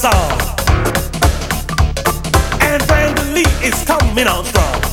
song. And Brandon Lee is coming on strong.